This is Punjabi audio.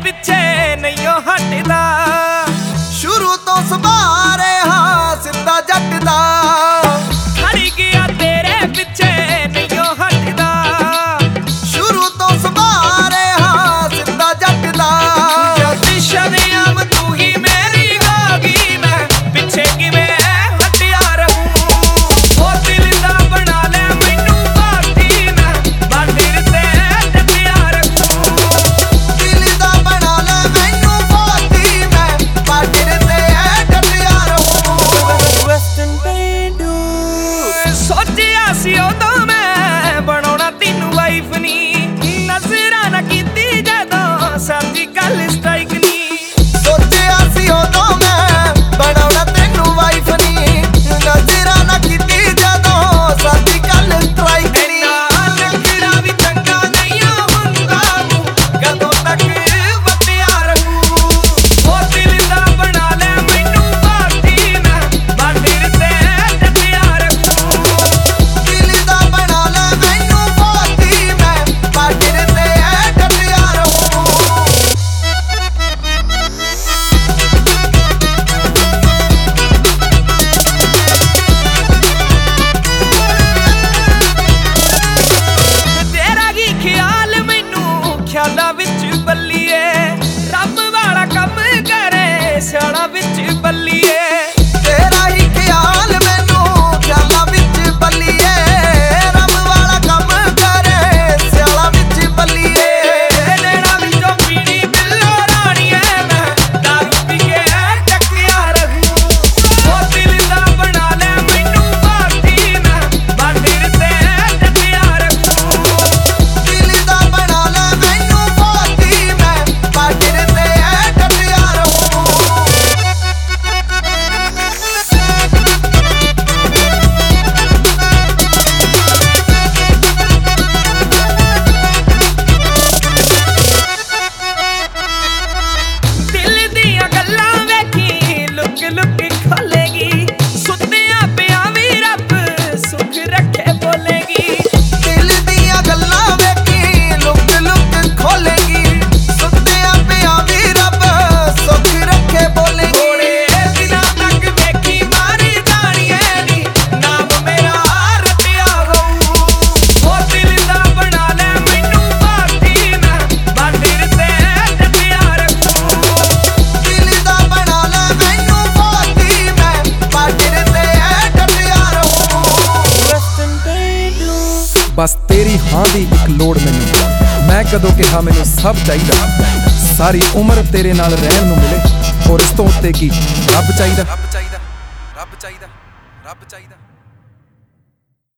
every day. Direct ਬਸ ਤੇਰੀ ਹਾਂ ਦੀ ਇੱਕ ਲੋੜ ਮੈਨੂੰ। ਮੈਂ ਕਦੋਂ ਕਿਹਾ ਮੈਨੂੰ ਸਭ ਚਾਹੀਦਾ। ਸਾਰੀ ਉਮਰ ਤੇਰੇ ਨਾਲ ਰਹਿਣ ਨੂੰ ਮਿਲੇ। ਹੋਰ ਇਸ ਤੋਂ ਉੱਤੇ ਕੀ? ਰੱਬ ਚਾਹੀਦਾ। ਰੱਬ ਚਾਹੀਦਾ। ਰੱਬ ਚਾਹੀਦਾ। ਰੱਬ ਚਾਹੀਦਾ।